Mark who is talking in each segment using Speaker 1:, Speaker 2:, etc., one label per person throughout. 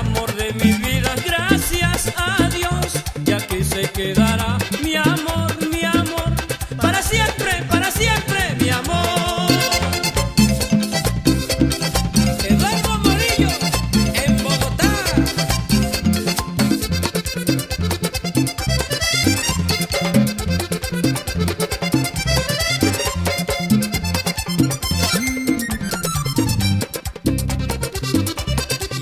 Speaker 1: amor de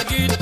Speaker 1: again.